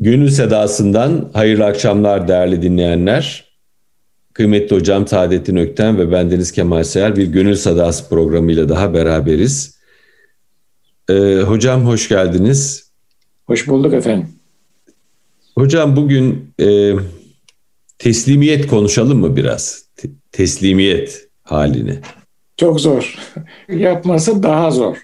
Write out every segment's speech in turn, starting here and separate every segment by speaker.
Speaker 1: Gönül Sedası'ndan hayırlı akşamlar değerli dinleyenler. Kıymetli hocam Saadettin Ökten ve bendeniz Kemal Seyer bir Gönül Sedası programıyla daha beraberiz. Ee, hocam hoş geldiniz.
Speaker 2: Hoş bulduk efendim.
Speaker 1: Hocam bugün e, teslimiyet konuşalım mı biraz? Te- teslimiyet halini.
Speaker 2: Çok zor. Yapması daha zor.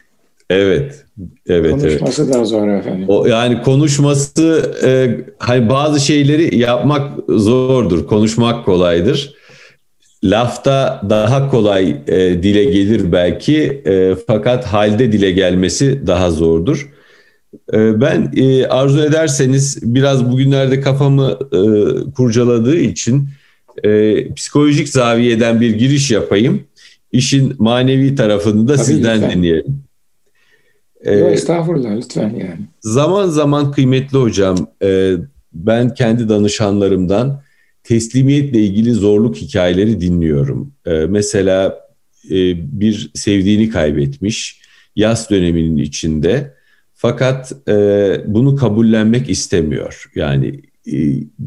Speaker 1: Evet. Evet,
Speaker 2: konuşması
Speaker 1: evet.
Speaker 2: daha zor efendim.
Speaker 1: O yani konuşması e, hani bazı şeyleri yapmak zordur, konuşmak kolaydır. Lafta daha kolay e, dile gelir belki e, fakat halde dile gelmesi daha zordur. E, ben e, arzu ederseniz biraz bugünlerde kafamı e, kurcaladığı için e, psikolojik zaviyeden bir giriş yapayım. İşin manevi tarafını da
Speaker 2: Tabii
Speaker 1: sizden
Speaker 2: lütfen.
Speaker 1: dinleyelim.
Speaker 2: Ee, Yok estağfurullah lütfen yani.
Speaker 1: Zaman zaman kıymetli hocam e, ben kendi danışanlarımdan teslimiyetle ilgili zorluk hikayeleri dinliyorum. E, mesela e, bir sevdiğini kaybetmiş yaz döneminin içinde fakat e, bunu kabullenmek istemiyor. Yani e,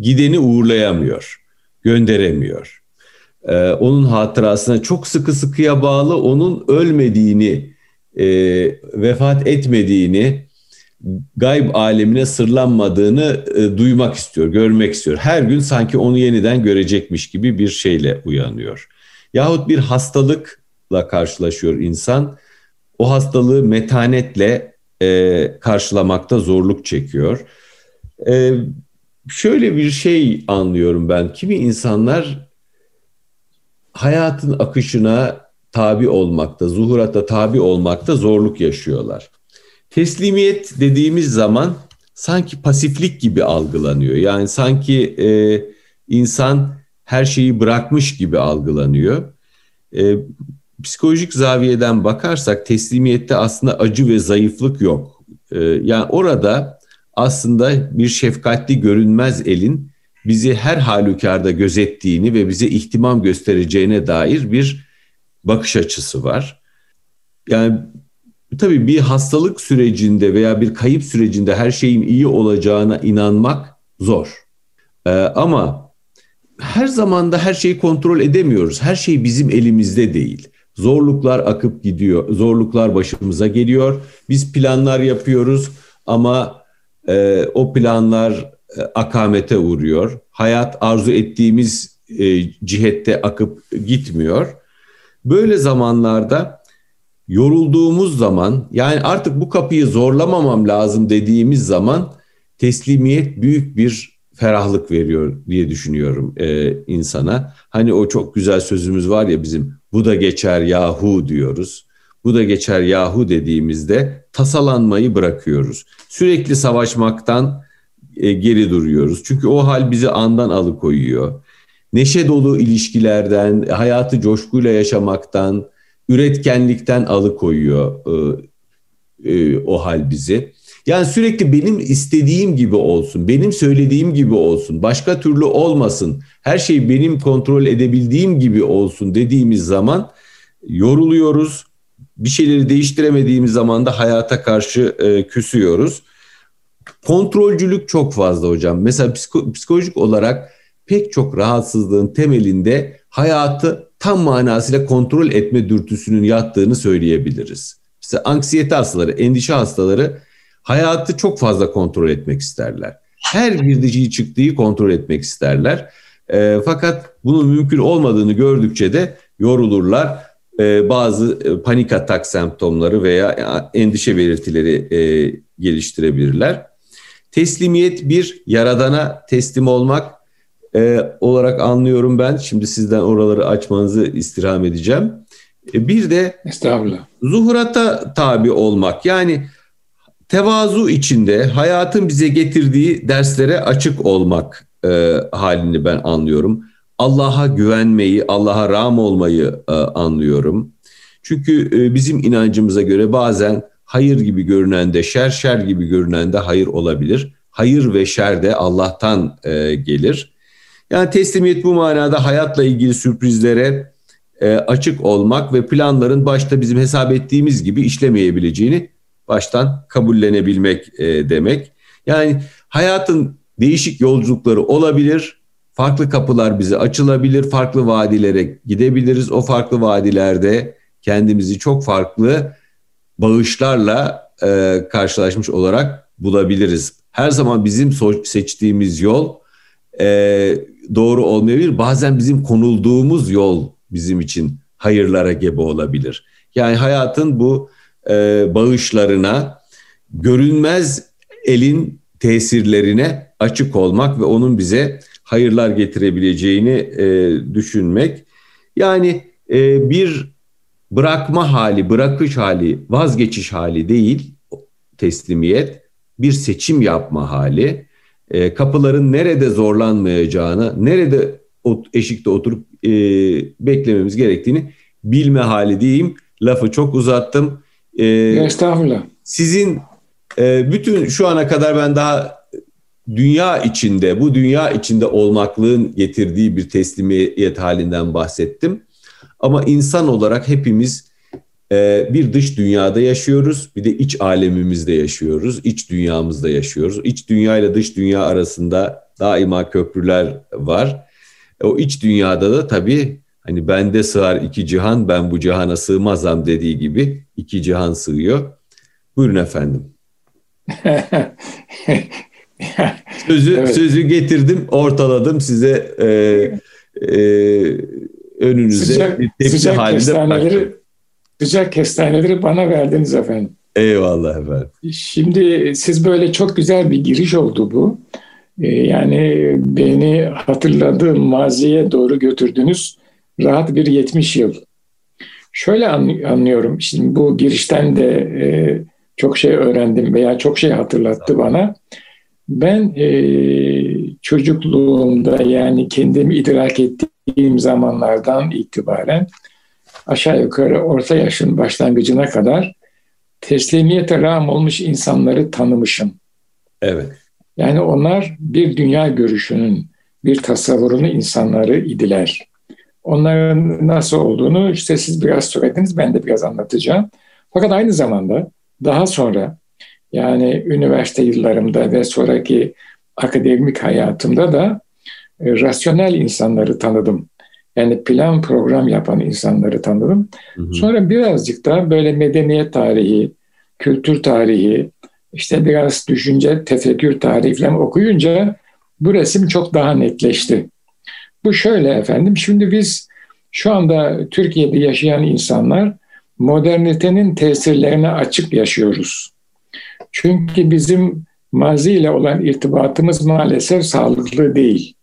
Speaker 1: gideni uğurlayamıyor, gönderemiyor. E, onun hatırasına çok sıkı sıkıya bağlı onun ölmediğini e, vefat etmediğini, gayb alemine sırlanmadığını e, duymak istiyor, görmek istiyor. Her gün sanki onu yeniden görecekmiş gibi bir şeyle uyanıyor. Yahut bir hastalıkla karşılaşıyor insan. O hastalığı metanetle e, karşılamakta zorluk çekiyor. E, şöyle bir şey anlıyorum ben. Kimi insanlar hayatın akışına tabi olmakta, zuhurata tabi olmakta zorluk yaşıyorlar. Teslimiyet dediğimiz zaman sanki pasiflik gibi algılanıyor. Yani sanki e, insan her şeyi bırakmış gibi algılanıyor. E, psikolojik zaviyeden bakarsak teslimiyette aslında acı ve zayıflık yok. E, yani orada aslında bir şefkatli görünmez elin bizi her halükarda gözettiğini ve bize ihtimam göstereceğine dair bir bakış açısı var. Yani tabii bir hastalık sürecinde veya bir kayıp sürecinde her şeyin iyi olacağına inanmak zor. Ee, ama her zamanda her şeyi kontrol edemiyoruz. Her şey bizim elimizde değil. Zorluklar akıp gidiyor, zorluklar başımıza geliyor. Biz planlar yapıyoruz ama e, o planlar e, akamete uğruyor. Hayat arzu ettiğimiz e, cihette akıp gitmiyor. Böyle zamanlarda yorulduğumuz zaman yani artık bu kapıyı zorlamamam lazım dediğimiz zaman teslimiyet büyük bir ferahlık veriyor diye düşünüyorum e, insana. Hani o çok güzel sözümüz var ya bizim bu da geçer yahu diyoruz. Bu da geçer yahu dediğimizde tasalanmayı bırakıyoruz. Sürekli savaşmaktan e, geri duruyoruz. Çünkü o hal bizi andan alıkoyuyor neşe dolu ilişkilerden, hayatı coşkuyla yaşamaktan, üretkenlikten alıkoyuyor e, e, o hal bizi. Yani sürekli benim istediğim gibi olsun, benim söylediğim gibi olsun, başka türlü olmasın, her şey benim kontrol edebildiğim gibi olsun dediğimiz zaman yoruluyoruz. Bir şeyleri değiştiremediğimiz zaman da hayata karşı e, küsüyoruz. Kontrolcülük çok fazla hocam. Mesela psiko, psikolojik olarak pek çok rahatsızlığın temelinde hayatı tam manasıyla kontrol etme dürtüsünün yattığını söyleyebiliriz. Mesela anksiyete hastaları, endişe hastaları hayatı çok fazla kontrol etmek isterler. Her girdiği çıktığı kontrol etmek isterler. E, fakat bunun mümkün olmadığını gördükçe de yorulurlar. E, bazı panik atak semptomları veya endişe belirtileri e, geliştirebilirler. Teslimiyet bir, yaradana teslim olmak, e, olarak anlıyorum ben. Şimdi sizden oraları açmanızı istirham edeceğim. E, bir de zuhurata tabi olmak. Yani tevazu içinde hayatın bize getirdiği derslere açık olmak e, halini ben anlıyorum. Allah'a güvenmeyi, Allah'a ram olmayı e, anlıyorum. Çünkü e, bizim inancımıza göre bazen hayır gibi görünen de şer, şer gibi görünen de hayır olabilir. Hayır ve şer de Allah'tan e, gelir. Yani teslimiyet bu manada hayatla ilgili sürprizlere e, açık olmak ve planların başta bizim hesap ettiğimiz gibi işlemeyebileceğini baştan kabullenebilmek e, demek. Yani hayatın değişik yolculukları olabilir. Farklı kapılar bize açılabilir. Farklı vadilere gidebiliriz. O farklı vadilerde kendimizi çok farklı bağışlarla e, karşılaşmış olarak bulabiliriz. Her zaman bizim seçtiğimiz yol e, doğru olmayabilir. Bazen bizim konulduğumuz yol bizim için hayırlara gebe olabilir. Yani hayatın bu e, bağışlarına, görünmez elin tesirlerine açık olmak ve onun bize hayırlar getirebileceğini e, düşünmek. Yani e, bir bırakma hali, bırakış hali, vazgeçiş hali değil teslimiyet, bir seçim yapma hali. E, kapıların nerede zorlanmayacağını, nerede eşikte oturup e, beklememiz gerektiğini bilme hali diyeyim. Lafı çok uzattım.
Speaker 2: E, Estağfurullah.
Speaker 1: Sizin e, bütün şu ana kadar ben daha dünya içinde, bu dünya içinde olmaklığın getirdiği bir teslimiyet halinden bahsettim. Ama insan olarak hepimiz bir dış dünyada yaşıyoruz, bir de iç alemimizde yaşıyoruz, iç dünyamızda yaşıyoruz. İç dünya ile dış dünya arasında daima köprüler var. O iç dünyada da tabii hani bende sığar iki cihan, ben bu cihana sığmazam dediği gibi iki cihan sığıyor. Buyurun efendim. sözü evet. sözü getirdim, ortaladım size e, e, önünüze
Speaker 2: sıcak, bir tepsi sıcak halinde kestaneleri, Sıcak kestaneleri bana verdiniz efendim.
Speaker 1: Eyvallah efendim.
Speaker 2: Şimdi siz böyle çok güzel bir giriş oldu bu. Ee, yani beni hatırladığım maziye doğru götürdünüz. Rahat bir 70 yıl. Şöyle anlıyorum. Şimdi bu girişten de e, çok şey öğrendim veya çok şey hatırlattı bana. Ben e, çocukluğumda yani kendimi idrak ettiğim zamanlardan itibaren aşağı yukarı orta yaşın başlangıcına kadar teslimiyete rağm olmuş insanları tanımışım.
Speaker 1: Evet.
Speaker 2: Yani onlar bir dünya görüşünün, bir tasavvurunu insanları idiler. Onların nasıl olduğunu işte siz biraz söylediniz, ben de biraz anlatacağım. Fakat aynı zamanda daha sonra yani üniversite yıllarımda ve sonraki akademik hayatımda da e, rasyonel insanları tanıdım. Yani plan program yapan insanları tanıdım. Hı hı. Sonra birazcık da böyle medeniyet tarihi, kültür tarihi, işte biraz düşünce, tefekkür tarihi falan okuyunca bu resim çok daha netleşti. Bu şöyle efendim, şimdi biz şu anda Türkiye'de yaşayan insanlar modernitenin tesirlerine açık yaşıyoruz. Çünkü bizim maziyle olan irtibatımız maalesef sağlıklı değil.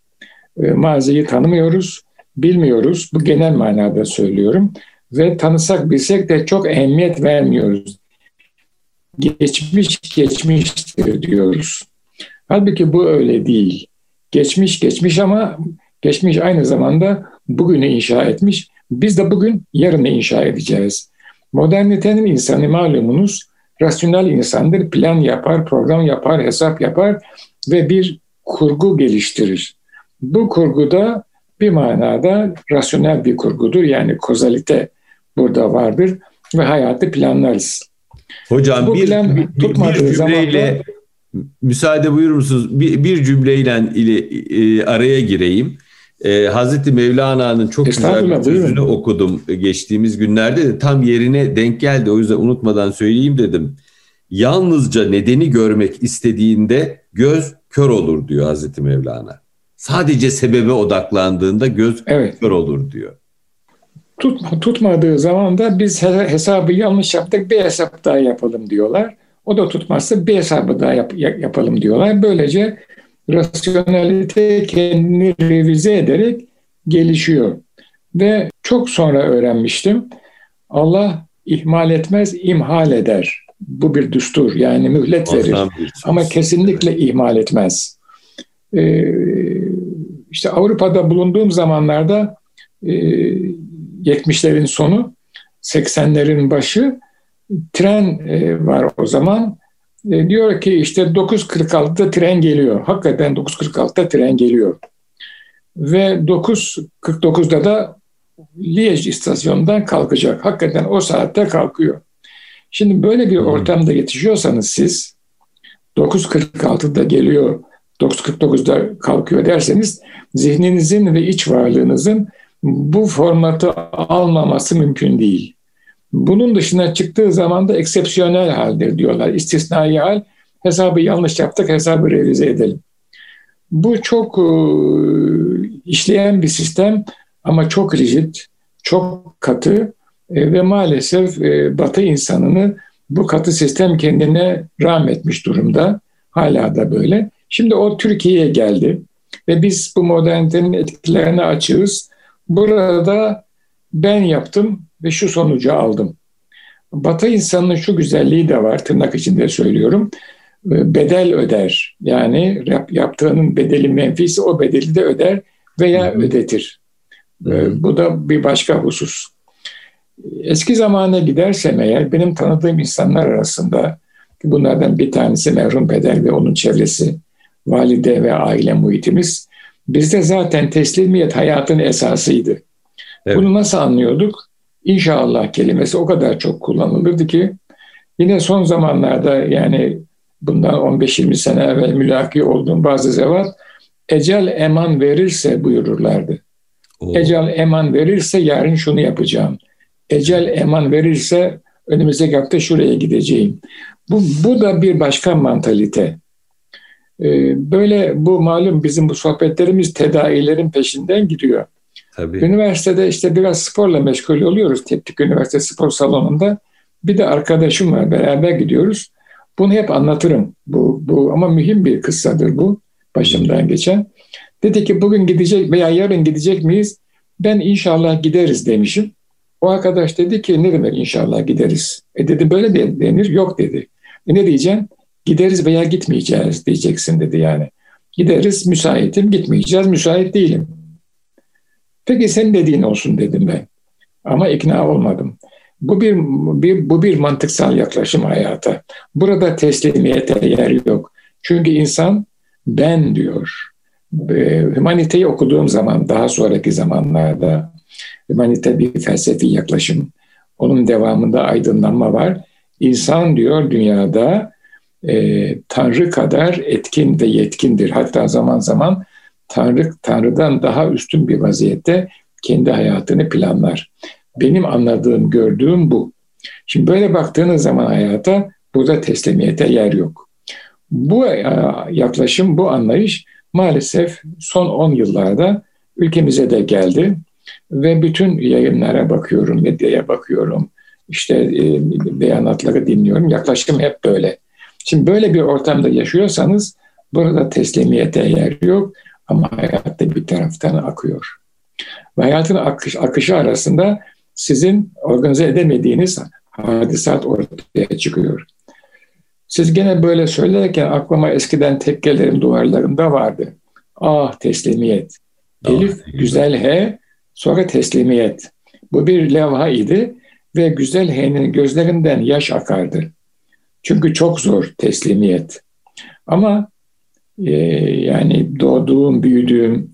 Speaker 2: Ee, maziyi tanımıyoruz, bilmiyoruz. Bu genel manada söylüyorum. Ve tanısak bilsek de çok ehemmiyet vermiyoruz. Geçmiş geçmiştir diyoruz. Halbuki bu öyle değil. Geçmiş geçmiş ama geçmiş aynı zamanda bugünü inşa etmiş. Biz de bugün yarını inşa edeceğiz. Modernitenin insanı malumunuz rasyonel insandır. Plan yapar, program yapar, hesap yapar ve bir kurgu geliştirir. Bu kurguda bir manada rasyonel bir kurgudur. Yani kozalite burada vardır ve hayatı planlarız.
Speaker 1: Hocam Bu bir, plan bir, bir cümleyle zamanda, müsaade buyurur musunuz? Bir, bir cümleyle ile, e, araya gireyim. E, Hazreti Mevlana'nın çok güzel bir sözünü okudum geçtiğimiz günlerde de tam yerine denk geldi. O yüzden unutmadan söyleyeyim dedim. Yalnızca nedeni görmek istediğinde göz kör olur diyor Hazreti Mevlana. Sadece sebebe odaklandığında göz evet. kör olur diyor.
Speaker 2: Tutma, tutmadığı zaman da biz hesabı yanlış yaptık bir hesap daha yapalım diyorlar. O da tutmazsa bir hesabı daha yap, yapalım diyorlar. Böylece rasyonelite kendini revize ederek gelişiyor. Ve çok sonra öğrenmiştim. Allah ihmal etmez, imhal eder. Bu bir düstur yani mühlet verir. Ama kesinlikle ihmal etmez. Ee, işte Avrupa'da bulunduğum zamanlarda e, 70'lerin sonu, 80'lerin başı tren e, var o zaman. E, diyor ki işte 9.46'da tren geliyor. Hakikaten 9.46'da tren geliyor. Ve 9.49'da da Liège istasyonundan kalkacak. Hakikaten o saatte kalkıyor. Şimdi böyle bir ortamda yetişiyorsanız siz 9.46'da geliyor, 9.49'da kalkıyor derseniz zihninizin ve iç varlığınızın bu formatı almaması mümkün değil. Bunun dışına çıktığı zaman da eksepsiyonel haldir diyorlar. İstisnai hal, hesabı yanlış yaptık, hesabı revize edelim. Bu çok e, işleyen bir sistem ama çok rigid, çok katı e, ve maalesef e, Batı insanını bu katı sistem kendine rahmetmiş durumda. Hala da böyle. Şimdi o Türkiye'ye geldi ve biz bu modernitenin etkilerine açığız. Burada ben yaptım ve şu sonucu aldım. Batı insanının şu güzelliği de var, tırnak içinde söylüyorum. Bedel öder. Yani yaptığının bedeli menfisi o bedeli de öder veya Hı-hı. ödetir. Hı-hı. Bu da bir başka husus. Eski zamana gidersem eğer benim tanıdığım insanlar arasında bunlardan bir tanesi merhum peder ve onun çevresi, valide ve aile muhitimiz bizde zaten teslimiyet hayatın esasıydı. Evet. Bunu nasıl anlıyorduk? İnşallah kelimesi o kadar çok kullanılırdı ki yine son zamanlarda yani bundan 15-20 sene evvel mülaki olduğum bazı zevat ecel eman verirse buyururlardı. Oo. Ecel eman verirse yarın şunu yapacağım. Ecel eman verirse önümüzdeki hafta şuraya gideceğim. Bu, bu da bir başka mantalite. Ee, böyle bu malum bizim bu sohbetlerimiz tedavilerin peşinden gidiyor. Tabii. Üniversitede işte biraz sporla meşgul oluyoruz. Teknik Üniversite Spor Salonu'nda. Bir de arkadaşım var beraber gidiyoruz. Bunu hep anlatırım. Bu, bu ama mühim bir kıssadır bu. Başımdan geçen. Dedi ki bugün gidecek veya yarın gidecek miyiz? Ben inşallah gideriz demişim. O arkadaş dedi ki ne demek inşallah gideriz? E dedi böyle de denir. Yok dedi. E ne diyeceğim? Gideriz veya gitmeyeceğiz diyeceksin dedi yani. Gideriz müsaitim, gitmeyeceğiz müsait değilim. Peki sen dediğin olsun dedim ben. Ama ikna olmadım. Bu bir, bir, bu bir mantıksal yaklaşım hayata. Burada teslimiyete yer yok. Çünkü insan ben diyor. Humaniteyi okuduğum zaman daha sonraki zamanlarda humanite bir felsefi yaklaşım. Onun devamında aydınlanma var. İnsan diyor dünyada e, Tanrı kadar etkin ve yetkindir. Hatta zaman zaman Tanrı Tanrı'dan daha üstün bir vaziyette kendi hayatını planlar. Benim anladığım, gördüğüm bu. Şimdi böyle baktığınız zaman hayata burada teslimiyete yer yok. Bu e, yaklaşım, bu anlayış maalesef son 10 yıllarda ülkemize de geldi ve bütün yayınlara bakıyorum, medyaya bakıyorum, işte e, beyanatları dinliyorum. Yaklaşım hep böyle. Şimdi böyle bir ortamda yaşıyorsanız burada teslimiyete yer yok ama hayatta bir taraftan akıyor. Ve hayatın akış, akışı arasında sizin organize edemediğiniz hadisat ortaya çıkıyor. Siz gene böyle söylerken aklıma eskiden tekkelerin duvarlarında vardı. Ah teslimiyet. Ah, Elif güzel H sonra teslimiyet. Bu bir levha idi ve güzel H'nin gözlerinden yaş akardı. Çünkü çok zor teslimiyet. Ama e, yani doğduğum, büyüdüğüm,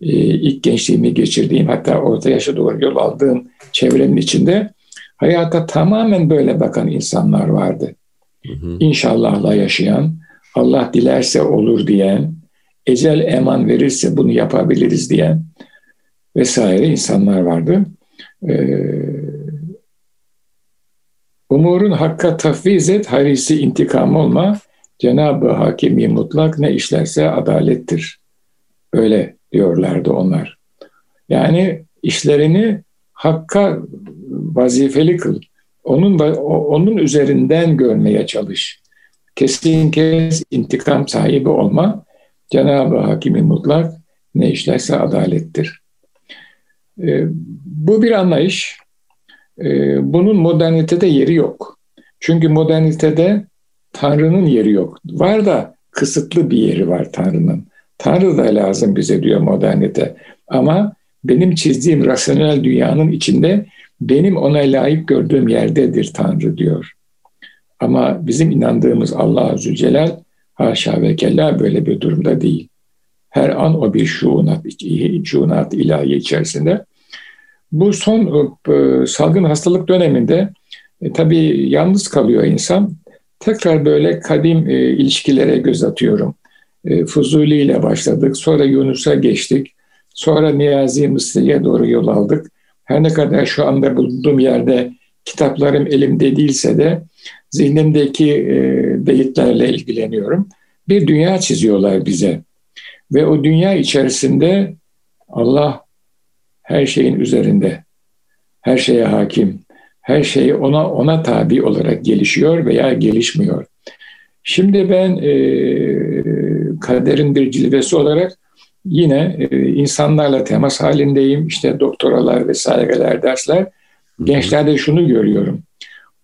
Speaker 2: e, ilk gençliğimi geçirdiğim hatta orta yaşa doğru yol aldığım çevrenin içinde hayata tamamen böyle bakan insanlar vardı. Hı hı. İnşallahla yaşayan, Allah dilerse olur diyen, ecel eman verirse bunu yapabiliriz diyen vesaire insanlar vardı. Ee, umurun hakka tafviz et, harisi intikam olma, Cenab-ı Hakimi mutlak ne işlerse adalettir. Öyle diyorlardı onlar. Yani işlerini hakka vazifeli kıl. Onun onun üzerinden görmeye çalış. Kesin kes intikam sahibi olma. Cenab-ı Hakimi mutlak ne işlerse adalettir. Ee, bu bir anlayış. Ee, bunun modernitede yeri yok. Çünkü modernitede Tanrı'nın yeri yok. Var da kısıtlı bir yeri var Tanrı'nın. Tanrı da lazım bize diyor modernite. Ama benim çizdiğim rasyonel dünyanın içinde benim ona layık gördüğüm yerdedir Tanrı diyor. Ama bizim inandığımız Allah Zülcelal haşa ve kella böyle bir durumda değil. Her an o bir şuunat, şuunat ilahi içerisinde. Bu son e, salgın hastalık döneminde e, tabii yalnız kalıyor insan. tekrar böyle kadim e, ilişkilere göz atıyorum. E, Fuzuli ile başladık, sonra Yunus'a geçtik, sonra Niyazi Mısri'ye doğru yol aldık. Her ne kadar şu anda bulunduğum yerde kitaplarım elimde değilse de zihnimdeki e, ilgileniyorum. Bir dünya çiziyorlar bize. Ve o dünya içerisinde Allah her şeyin üzerinde, her şeye hakim, her şey ona ona tabi olarak gelişiyor veya gelişmiyor. Şimdi ben e, kaderin bir cilvesi olarak yine e, insanlarla temas halindeyim. İşte doktoralar vesaireler, dersler. Gençlerde şunu görüyorum.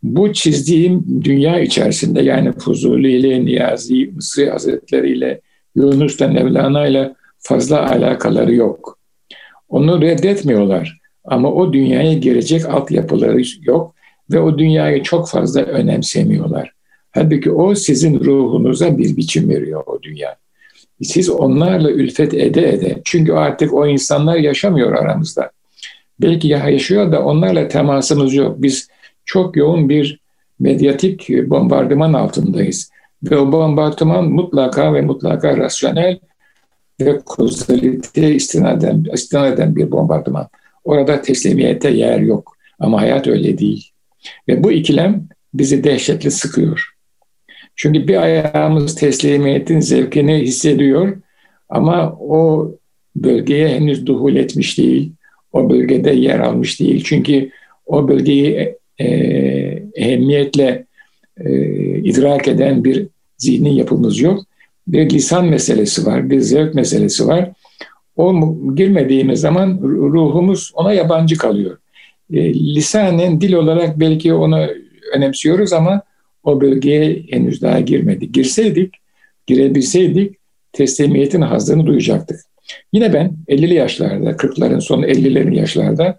Speaker 2: Bu çizdiğim dünya içerisinde yani Fuzuli ile, Niyazi, Mısri Hazretleri ile, Yunus'la, Mevlana ile fazla alakaları yok. Onu reddetmiyorlar. Ama o dünyaya girecek altyapıları yok ve o dünyayı çok fazla önemsemiyorlar. Halbuki o sizin ruhunuza bir biçim veriyor o dünya. Siz onlarla ülfet ede ede, çünkü artık o insanlar yaşamıyor aramızda. Belki yaşıyor da onlarla temasımız yok. Biz çok yoğun bir medyatik bombardıman altındayız. Ve o bombardıman mutlaka ve mutlaka rasyonel ve kozalite istinaden, istinaden bir bombardıman. Orada teslimiyete yer yok. Ama hayat öyle değil. Ve bu ikilem bizi dehşetli sıkıyor. Çünkü bir ayağımız teslimiyetin zevkini hissediyor ama o bölgeye henüz duhul etmiş değil. O bölgede yer almış değil. Çünkü o bölgeyi e, ehemmiyetle e, idrak eden bir zihni yapımız yok. Bir lisan meselesi var, bir zevk meselesi var. O girmediğimiz zaman ruhumuz ona yabancı kalıyor. E, lisanen dil olarak belki onu önemsiyoruz ama o bölgeye henüz daha girmedik. Girseydik, girebilseydik teslimiyetin hazını duyacaktık. Yine ben 50'li yaşlarda, 40'ların sonu 50'lerin yaşlarda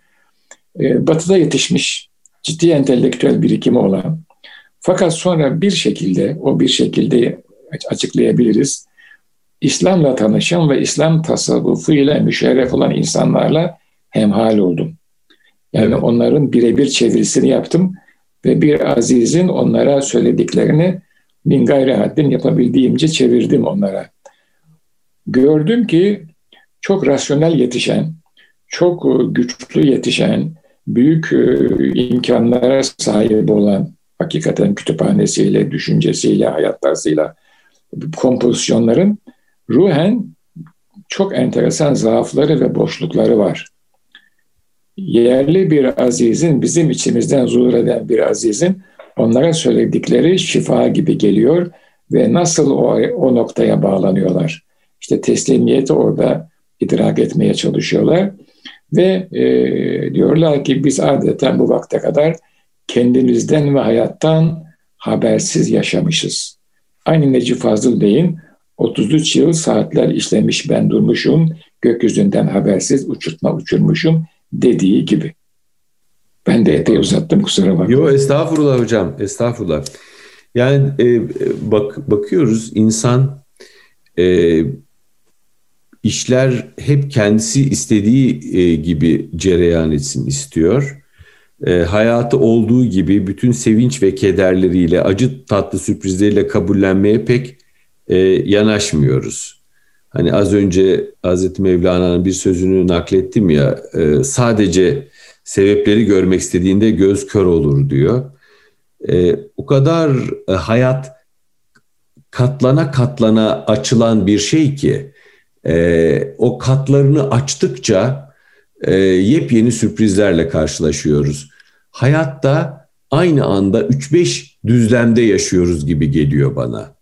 Speaker 2: e, batıda yetişmiş, ciddi entelektüel birikimi olan fakat sonra bir şekilde, o bir şekilde açıklayabiliriz. İslam'la tanışan ve İslam tasavvufuyla müşerref olan insanlarla hemhal oldum. Yani evet. onların birebir çevirisini yaptım ve bir azizin onlara söylediklerini min gayri haddin yapabildiğimce çevirdim onlara. Gördüm ki çok rasyonel yetişen, çok güçlü yetişen, büyük e, imkanlara sahip olan, hakikaten kütüphanesiyle, düşüncesiyle, hayat tarzıyla kompozisyonların ruhen çok enteresan zaafları ve boşlukları var. Yerli bir azizin, bizim içimizden zuhur eden bir azizin onlara söyledikleri şifa gibi geliyor ve nasıl o, o noktaya bağlanıyorlar. İşte teslimiyeti orada idrak etmeye çalışıyorlar ve e, diyorlar ki biz adeta bu vakte kadar kendimizden ve hayattan habersiz yaşamışız. Aynı Necip Fazıl Bey'in 33 yıl saatler işlemiş ben durmuşum, gökyüzünden habersiz uçurtma uçurmuşum dediği gibi. Ben de epey uzattım kusura bakma.
Speaker 1: Yok estağfurullah hocam estağfurullah. Yani e, bak bakıyoruz insan e, işler hep kendisi istediği e, gibi cereyan etsin istiyor. E, hayatı olduğu gibi bütün sevinç ve kederleriyle, acı tatlı sürprizleriyle kabullenmeye pek e, yanaşmıyoruz. Hani az önce Hazreti Mevlana'nın bir sözünü naklettim ya, e, sadece sebepleri görmek istediğinde göz kör olur diyor. E, o kadar e, hayat katlana katlana açılan bir şey ki, e, o katlarını açtıkça e, yepyeni sürprizlerle karşılaşıyoruz. Hayatta aynı anda 3-5 düzlemde yaşıyoruz gibi geliyor bana.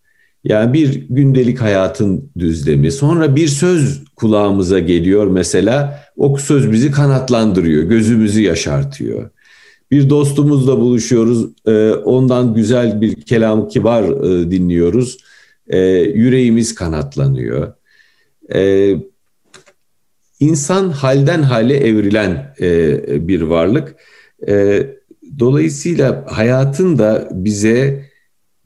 Speaker 1: Yani bir gündelik hayatın düzlemi. Sonra bir söz kulağımıza geliyor mesela. O söz bizi kanatlandırıyor, gözümüzü yaşartıyor. Bir dostumuzla buluşuyoruz, e, ondan güzel bir kelam kibar e, dinliyoruz. E, yüreğimiz kanatlanıyor. İnsan halden hale evrilen bir varlık. Dolayısıyla hayatın da bize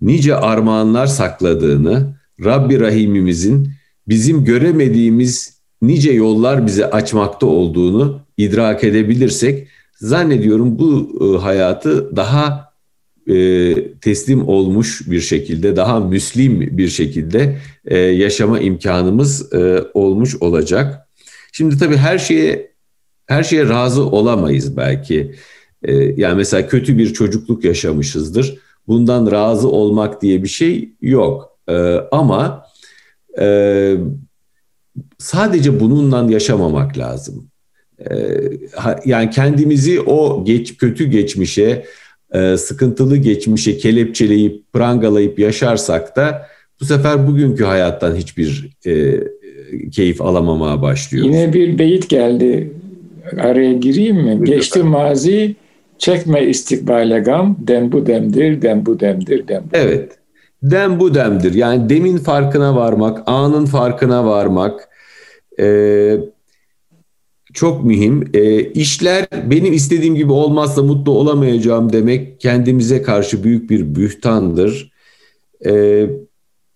Speaker 1: nice armağanlar sakladığını, Rabbi Rahimimizin bizim göremediğimiz nice yollar bize açmakta olduğunu idrak edebilirsek zannediyorum bu e, hayatı daha e, teslim olmuş bir şekilde, daha müslim bir şekilde e, yaşama imkanımız e, olmuş olacak. Şimdi tabii her şeye her şeye razı olamayız belki. E, yani mesela kötü bir çocukluk yaşamışızdır. Bundan razı olmak diye bir şey yok. E, ama e, sadece bununla yaşamamak lazım. E, yani kendimizi o geç kötü geçmişe e, sıkıntılı geçmişe kelepçeleyip prangalayıp yaşarsak da bu sefer bugünkü hayattan hiçbir e, keyif alamamaya başlıyoruz.
Speaker 2: Yine bir beyit geldi. Araya gireyim mi? Buyurun Geçti efendim. mazi çekme istikbale gam dem bu demdir dem bu demdir dem bu.
Speaker 1: Evet. Dem bu demdir. Yani demin farkına varmak, anın farkına varmak, e, çok mühim. E, işler benim istediğim gibi olmazsa mutlu olamayacağım demek kendimize karşı büyük bir bühtandır. E,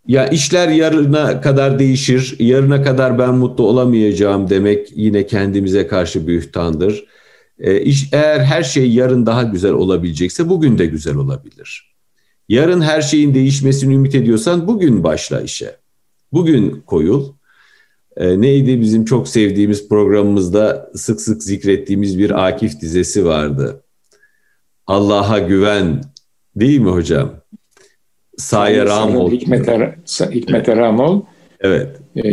Speaker 1: ya işler yarına kadar değişir, yarına kadar ben mutlu olamayacağım demek yine kendimize karşı bühtandır. E, iş, eğer her şey yarın daha güzel olabilecekse bugün de güzel olabilir. Yarın her şeyin değişmesini ümit ediyorsan bugün başla işe. Bugün koyul. E, neydi bizim çok sevdiğimiz programımızda sık sık zikrettiğimiz bir Akif dizesi vardı. Allah'a güven değil mi hocam?
Speaker 2: Saye Ramol. Hikmete, Hikmete Ramol.
Speaker 1: Evet.
Speaker 2: E,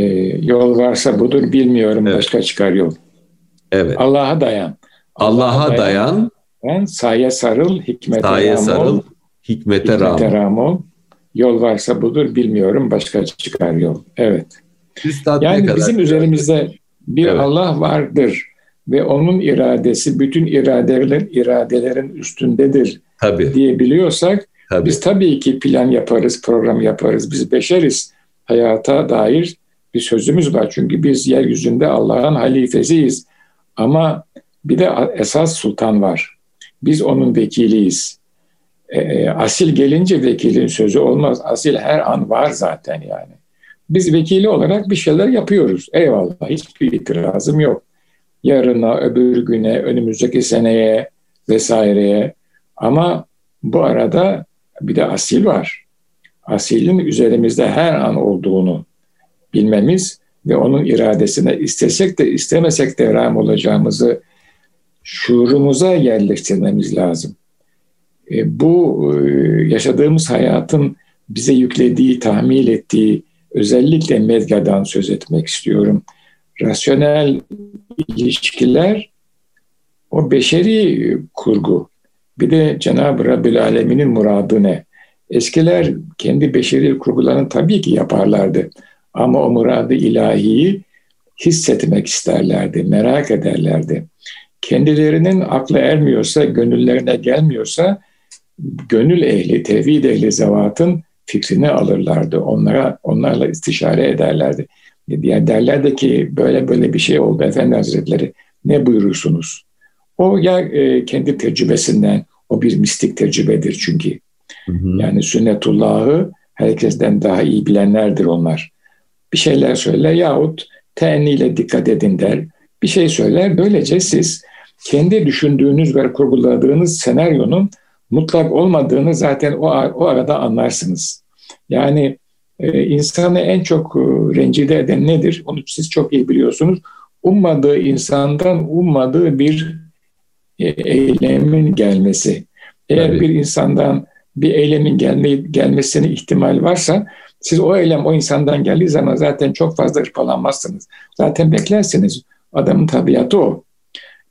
Speaker 2: yol varsa budur bilmiyorum evet. başka çıkar yol.
Speaker 1: Evet.
Speaker 2: Allah'a dayan.
Speaker 1: Allah'a Allah dayan.
Speaker 2: dayan. Saye sarıl hikmete
Speaker 1: saye Ramol. sarıl hikmete, hikmete Ramol. Ramol.
Speaker 2: Yol varsa budur bilmiyorum başka çıkar yol. Evet. Üstad yani kadar bizim üzerimizde bir evet. Allah vardır ve onun iradesi bütün iradelerin iradelerin üstündedir
Speaker 1: tabii.
Speaker 2: diyebiliyorsak tabii. biz tabii ki plan yaparız, program yaparız. Biz beşeriz. Hayata dair bir sözümüz var. Çünkü biz yeryüzünde Allah'ın halifesiyiz. Ama bir de esas sultan var. Biz onun vekiliyiz. E, e asil gelince vekilin sözü olmaz. Asil her an var zaten yani. Biz vekili olarak bir şeyler yapıyoruz. Eyvallah hiçbir itirazım yok. Yarına, öbür güne, önümüzdeki seneye vesaireye. Ama bu arada bir de asil var. Asilin üzerimizde her an olduğunu bilmemiz ve onun iradesine istesek de istemesek de ram olacağımızı şuurumuza yerleştirmemiz lazım. E, bu e, yaşadığımız hayatın bize yüklediği, tahmil ettiği özellikle medyadan söz etmek istiyorum. Rasyonel ilişkiler o beşeri kurgu. Bir de Cenab-ı Rabbül Alemin'in muradı ne? Eskiler kendi beşeri kurgularını tabii ki yaparlardı. Ama o muradı ilahiyi hissetmek isterlerdi, merak ederlerdi. Kendilerinin aklı ermiyorsa, gönüllerine gelmiyorsa, gönül ehli, tevhid ehli zevatın fikrini alırlardı. Onlara onlarla istişare ederlerdi. Yani derlerdi ki böyle böyle bir şey oldu Efendi Hazretleri ne buyurursunuz? O ya e, kendi tecrübesinden o bir mistik tecrübedir çünkü. Hı hı. Yani sünnetullahı herkesten daha iyi bilenlerdir onlar. Bir şeyler söyler yahut teenniyle dikkat edin der. Bir şey söyler. Böylece siz kendi düşündüğünüz ve kurguladığınız senaryonun mutlak olmadığını zaten o, o arada anlarsınız. Yani e, insanı en çok e, rencide eden nedir? Onu siz çok iyi biliyorsunuz. Ummadığı insandan ummadığı bir eylemin gelmesi. Eğer Tabii. bir insandan bir eylemin gelme, gelmesine ihtimal varsa siz o eylem o insandan geldiği zaman zaten çok fazla hırpalanmazsınız. Zaten beklersiniz. Adamın tabiatı o.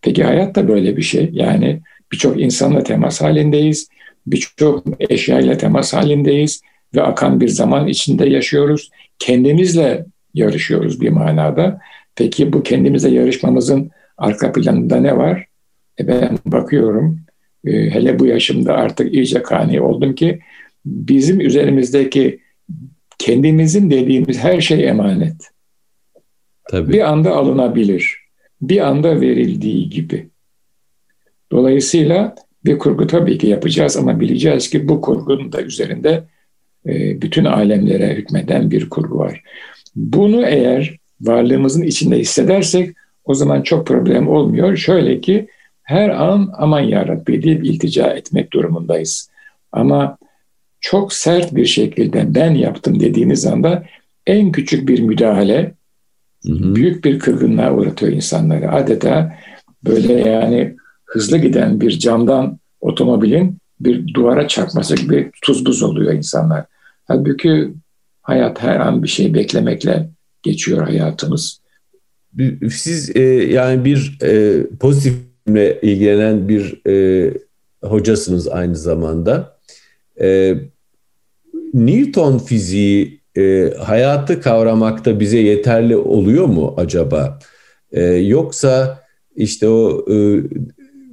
Speaker 2: Peki hayat da böyle bir şey. Yani Birçok insanla temas halindeyiz. Birçok eşyayla temas halindeyiz ve akan bir zaman içinde yaşıyoruz. Kendimizle yarışıyoruz bir manada. Peki bu kendimizle yarışmamızın arka planında ne var? E ben bakıyorum e, hele bu yaşımda artık iyice kani oldum ki bizim üzerimizdeki kendimizin dediğimiz her şey emanet. Tabii. Bir anda alınabilir. Bir anda verildiği gibi. Dolayısıyla bir kurgu tabii ki yapacağız ama bileceğiz ki bu kurgunun da üzerinde e, bütün alemlere hükmeden bir kurgu var. Bunu eğer varlığımızın içinde hissedersek o zaman çok problem olmuyor. Şöyle ki her an aman yarabbi deyip iltica etmek durumundayız. Ama çok sert bir şekilde ben yaptım dediğiniz anda en küçük bir müdahale hı hı. büyük bir kırgınlığa uğratıyor insanları. Adeta böyle yani hızlı giden bir camdan otomobilin bir duvara çarpması gibi tuz buz oluyor insanlar. Halbuki hayat her an bir şey beklemekle geçiyor hayatımız.
Speaker 1: Siz e, yani bir e, pozitifle ilgilenen bir e, hocasınız aynı zamanda. E, Newton fiziği e, hayatı kavramakta bize yeterli oluyor mu acaba? E, yoksa işte o e,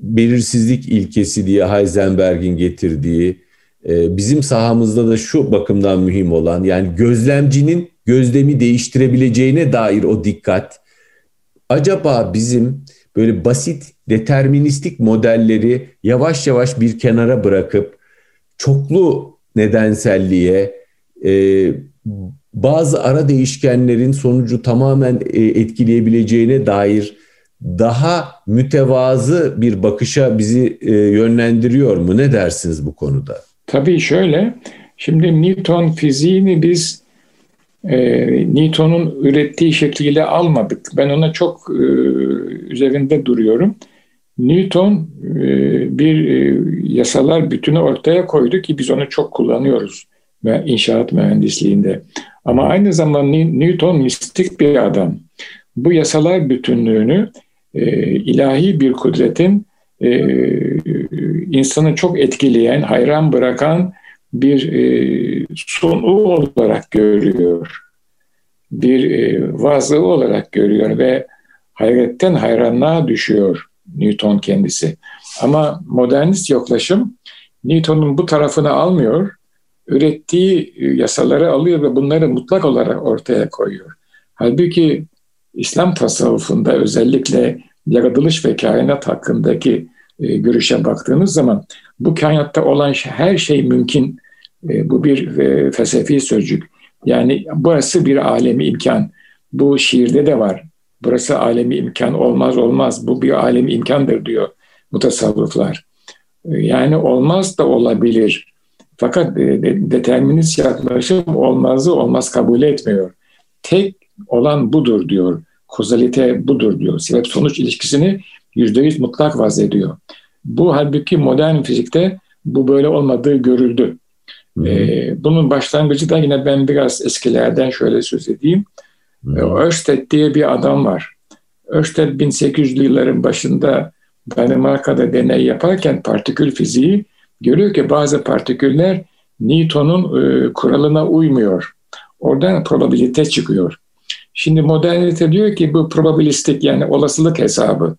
Speaker 1: belirsizlik ilkesi diye Heisenberg'in getirdiği e, bizim sahamızda da şu bakımdan mühim olan yani gözlemcinin gözlemi değiştirebileceğine dair o dikkat acaba bizim böyle basit deterministik modelleri yavaş yavaş bir kenara bırakıp çoklu nedenselliğe e, bazı ara değişkenlerin sonucu tamamen e, etkileyebileceğine dair daha mütevazı bir bakışa bizi e, yönlendiriyor mu? Ne dersiniz bu konuda?
Speaker 2: Tabii şöyle, şimdi Newton fiziğini biz e, Newton'un ürettiği şekliyle almadık. Ben ona çok e, üzerinde duruyorum. Newton e, bir e, yasalar bütünü ortaya koydu ki biz onu çok kullanıyoruz ve inşaat mühendisliğinde. Ama aynı zamanda Newton mistik bir adam. Bu yasalar bütünlüğünü e, ilahi bir kudretin insanı çok etkileyen, hayran bırakan bir sonu olarak görüyor. Bir vazı olarak görüyor ve hayretten hayranlığa düşüyor Newton kendisi. Ama modernist yaklaşım Newton'un bu tarafını almıyor, ürettiği yasaları alıyor ve bunları mutlak olarak ortaya koyuyor. Halbuki İslam tasavvufunda özellikle yaratılış ve kainat hakkındaki e, görüşe baktığımız zaman bu kainatta olan her şey mümkün. E, bu bir e, felsefi sözcük. Yani burası bir alemi imkan. Bu şiirde de var. Burası alemi imkan olmaz olmaz. Bu bir alemi imkandır diyor mutasavvıflar. Yani olmaz da olabilir. Fakat e, determinist yaklaşım olmazı olmaz kabul etmiyor. Tek olan budur diyor. Kozalite budur diyor. Sebep sonuç ilişkisini yüzde yüz mutlak vaz ediyor. Bu halbuki modern fizikte bu böyle olmadığı görüldü. Ee, bunun başlangıcı da yine ben biraz eskilerden şöyle söz edeyim. Ørsted diye bir adam var. Ørsted 1800'lü yılların başında Danimarka'da deney yaparken partikül fiziği görüyor ki bazı partiküller Newton'un e, kuralına uymuyor. Oradan probabilite çıkıyor. Şimdi modernite diyor ki bu probabilistik yani olasılık hesabı.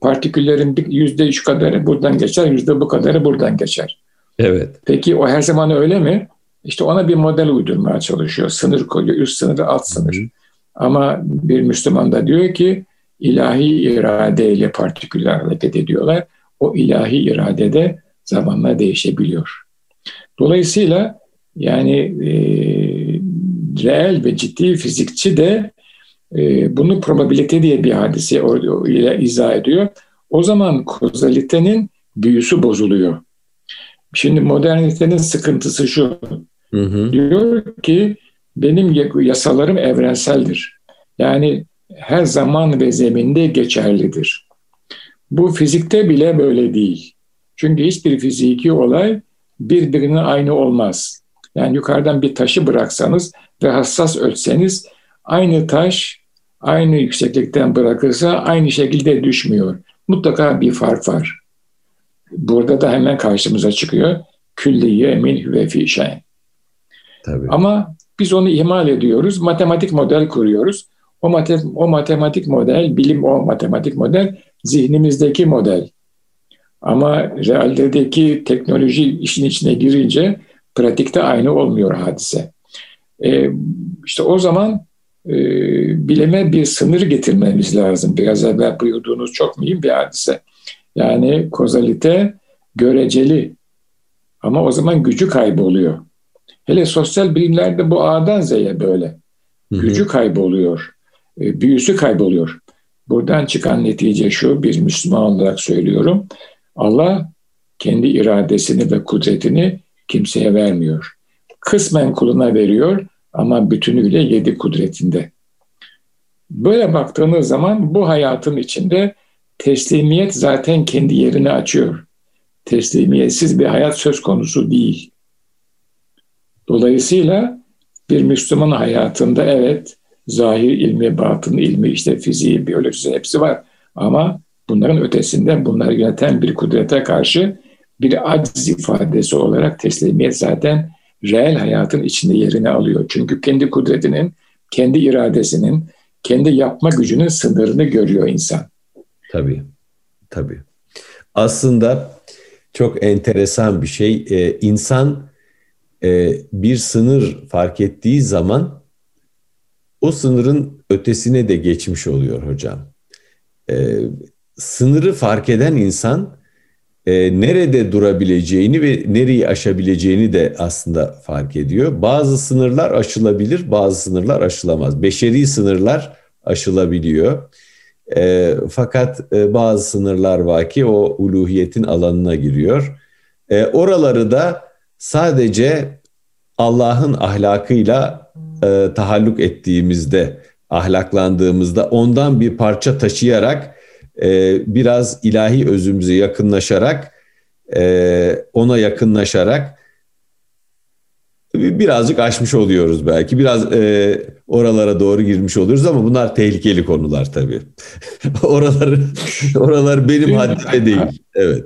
Speaker 2: Partiküllerin yüzde üç kadarı buradan geçer, yüzde bu kadarı buradan geçer.
Speaker 1: Evet.
Speaker 2: Peki o her zaman öyle mi? İşte ona bir model uydurmaya çalışıyor. Sınır koyuyor, üst sınırı, alt sınır. Hı. Ama bir Müslüman da diyor ki ilahi iradeyle partiküller hareket ediyorlar. O ilahi iradede zamanla değişebiliyor. Dolayısıyla yani e, reel ve ciddi fizikçi de e, bunu probabilite diye bir hadise ile izah ediyor. O zaman kozalitenin büyüsü bozuluyor. Şimdi modernitenin sıkıntısı şu. Hı hı. Diyor ki benim yasalarım evrenseldir. Yani her zaman ve zeminde geçerlidir. Bu fizikte bile böyle değil. Çünkü hiçbir fiziki olay birbirine aynı olmaz. Yani yukarıdan bir taşı bıraksanız ve hassas ölçseniz aynı taş aynı yükseklikten bırakırsa aynı şekilde düşmüyor. Mutlaka bir fark var. Burada da hemen karşımıza çıkıyor. Külliye min ve fi şey. Ama biz onu ihmal ediyoruz. Matematik model kuruyoruz. O, mate, o matematik model, bilim o matematik model zihnimizdeki model. Ama realdeki teknoloji işin içine girince pratikte aynı olmuyor hadise. E, işte o zaman e, bilime bir sınır getirmemiz lazım. Biraz evvel buyurduğunuz çok mühim bir hadise. Yani kozalite göreceli ama o zaman gücü kayboluyor. Hele sosyal bilimlerde bu A'dan Z'ye böyle. Gücü kayboluyor, e, büyüsü kayboluyor. Buradan çıkan netice şu, bir Müslüman olarak söylüyorum. Allah kendi iradesini ve kudretini kimseye vermiyor. Kısmen kuluna veriyor ama bütünüyle yedi kudretinde. Böyle baktığınız zaman bu hayatın içinde teslimiyet zaten kendi yerini açıyor. Teslimiyetsiz bir hayat söz konusu değil. Dolayısıyla bir Müslüman hayatında evet zahir ilmi, batın ilmi, işte fiziği, biyolojisi hepsi var. Ama bunların ötesinde bunları yöneten bir kudrete karşı bir aciz ifadesi olarak teslimiyet zaten reel hayatın içinde yerini alıyor. Çünkü kendi kudretinin, kendi iradesinin, kendi yapma gücünün sınırını görüyor insan.
Speaker 1: Tabii, tabii. Aslında çok enteresan bir şey. Ee, insan e, bir sınır fark ettiği zaman o sınırın ötesine de geçmiş oluyor hocam. Ee, sınırı fark eden insan e, nerede durabileceğini ve nereyi aşabileceğini de aslında fark ediyor. Bazı sınırlar aşılabilir, bazı sınırlar aşılamaz. Beşeri sınırlar aşılabiliyor. E, fakat e, bazı sınırlar var ki o uluhiyetin alanına giriyor. E, oraları da sadece Allah'ın ahlakıyla e, tahalluk ettiğimizde, ahlaklandığımızda ondan bir parça taşıyarak e, biraz ilahi özümüze yakınlaşarak e, ona yakınlaşarak birazcık aşmış oluyoruz belki. Biraz e, oralara doğru girmiş oluyoruz ama bunlar tehlikeli konular tabii. oraları oralar benim haddime değil. Evet.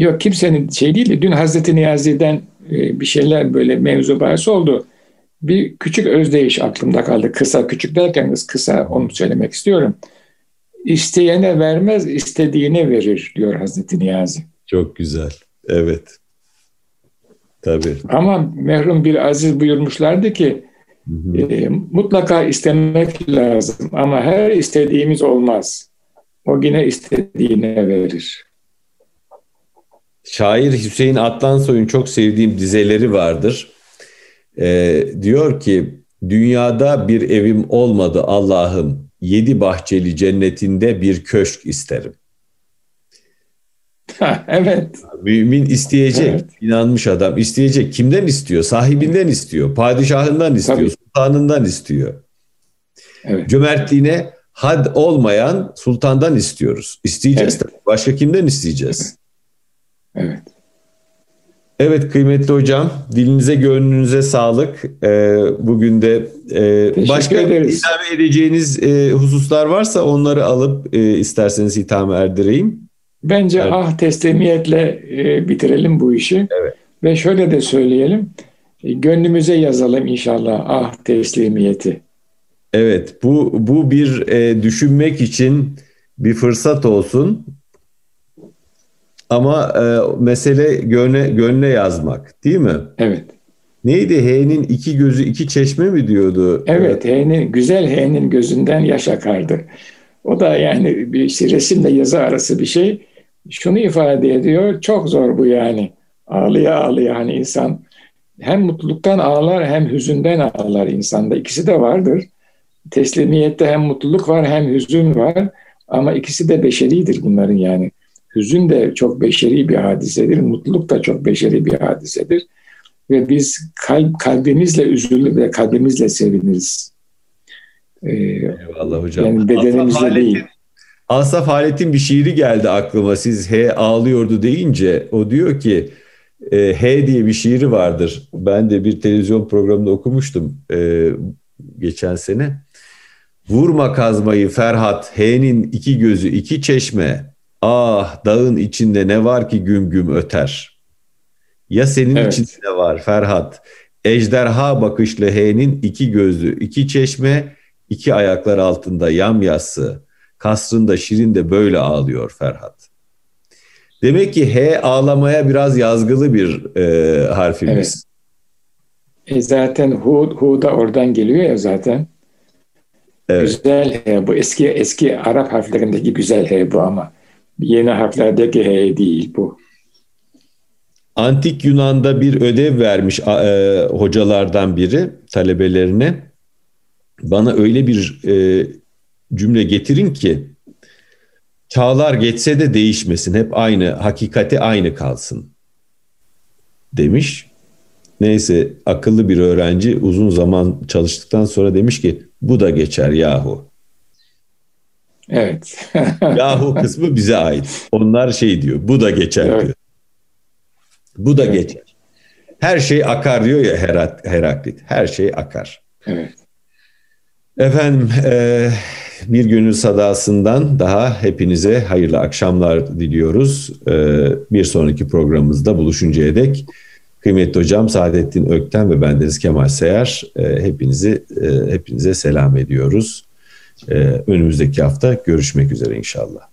Speaker 2: Yok kimsenin şey değil de dün Hazreti Niyazi'den e, bir şeyler böyle mevzu bahis oldu. Bir küçük özdeyiş aklımda kaldı. Kısa küçük derken kısa onu söylemek istiyorum. İsteyene vermez, istediğine verir diyor Hazreti Niyazi.
Speaker 1: Çok güzel. Evet. Tabii.
Speaker 2: Ama merhum bir aziz buyurmuşlardı ki hı hı. E, mutlaka istemek lazım ama her istediğimiz olmaz. O yine istediğine verir.
Speaker 1: Şair Hüseyin Atlansoy'un çok sevdiğim dizeleri vardır. Ee, diyor ki dünyada bir evim olmadı Allah'ım yedi bahçeli cennetinde bir köşk isterim.
Speaker 2: evet.
Speaker 1: Mümin isteyecek, evet. inanmış adam isteyecek. Kimden istiyor? Sahibinden istiyor, padişahından istiyor, Tabii. sultanından istiyor. Evet. Cömertliğine had olmayan sultandan istiyoruz. İsteyeceğiz evet. tabii. Başka kimden isteyeceğiz?
Speaker 2: Evet.
Speaker 1: Evet kıymetli hocam, dilinize gönlünüze sağlık. Ee, bugün de e, başka ederiz. ilave edeceğiniz e, hususlar varsa onları alıp e, isterseniz hitame erdireyim.
Speaker 2: Bence evet. ah teslimiyetle e, bitirelim bu işi. Evet. Ve şöyle de söyleyelim, e, gönlümüze yazalım inşallah ah teslimiyeti.
Speaker 1: Evet, bu bu bir e, düşünmek için bir fırsat olsun. Ama e, mesele gönle, gönle yazmak değil mi?
Speaker 2: Evet.
Speaker 1: Neydi? H'nin iki gözü iki çeşme mi diyordu?
Speaker 2: Evet, H'nin güzel H'nin gözünden yaş akardı. O da yani bir işte resimle yazı arası bir şey. Şunu ifade ediyor. Çok zor bu yani. Ağlıya ağlıya hani insan hem mutluluktan ağlar hem hüzünden ağlar insanda. İkisi de vardır. Teslimiyette hem mutluluk var hem hüzün var. Ama ikisi de beşeridir bunların yani. Hüzün de çok beşeri bir hadisedir, mutluluk da çok beşeri bir hadisedir. Ve biz kalp, kalbimizle üzülür ve kalbimizle seviniriz.
Speaker 1: Ee, Eyvallah hocam. Yani bedenimizle Asaf değil. Asaf Halet'in bir şiiri geldi aklıma. Siz H ağlıyordu deyince o diyor ki e, H diye bir şiiri vardır. Ben de bir televizyon programında okumuştum e, geçen sene. Vurma kazmayı Ferhat, H'nin iki gözü iki çeşme, Ah dağın içinde ne var ki güm güm öter. Ya senin evet. içinde ne var Ferhat? Ejderha bakışlı H'nin iki gözü, iki çeşme, iki ayaklar altında yamyassı. Kasrında Şirin de böyle ağlıyor Ferhat. Demek ki H ağlamaya biraz yazgılı bir e, harfimiz.
Speaker 2: Evet. E zaten Hu, Hu da oradan geliyor ya zaten. Evet. Güzel H bu eski eski Arap harflerindeki güzel H bu ama yeni harflerdeki H değil bu.
Speaker 1: Antik Yunan'da bir ödev vermiş e, hocalardan biri talebelerine. Bana öyle bir e, cümle getirin ki çağlar geçse de değişmesin. Hep aynı, hakikati aynı kalsın demiş. Neyse akıllı bir öğrenci uzun zaman çalıştıktan sonra demiş ki bu da geçer yahu.
Speaker 2: Evet.
Speaker 1: yahu kısmı bize ait. Onlar şey diyor bu da geçer evet. diyor. Bu da evet. geçer. Her şey akar diyor ya Heraklit. Her şey akar.
Speaker 2: Evet.
Speaker 1: Efendim e, bir gönül sadasından daha hepinize hayırlı akşamlar diliyoruz. E, bir sonraki programımızda buluşuncaya dek kıymetli hocam Saadettin Ökten ve bendeniz Kemal Seyar e, hepinizi e, hepinize selam ediyoruz. E, önümüzdeki hafta görüşmek üzere inşallah.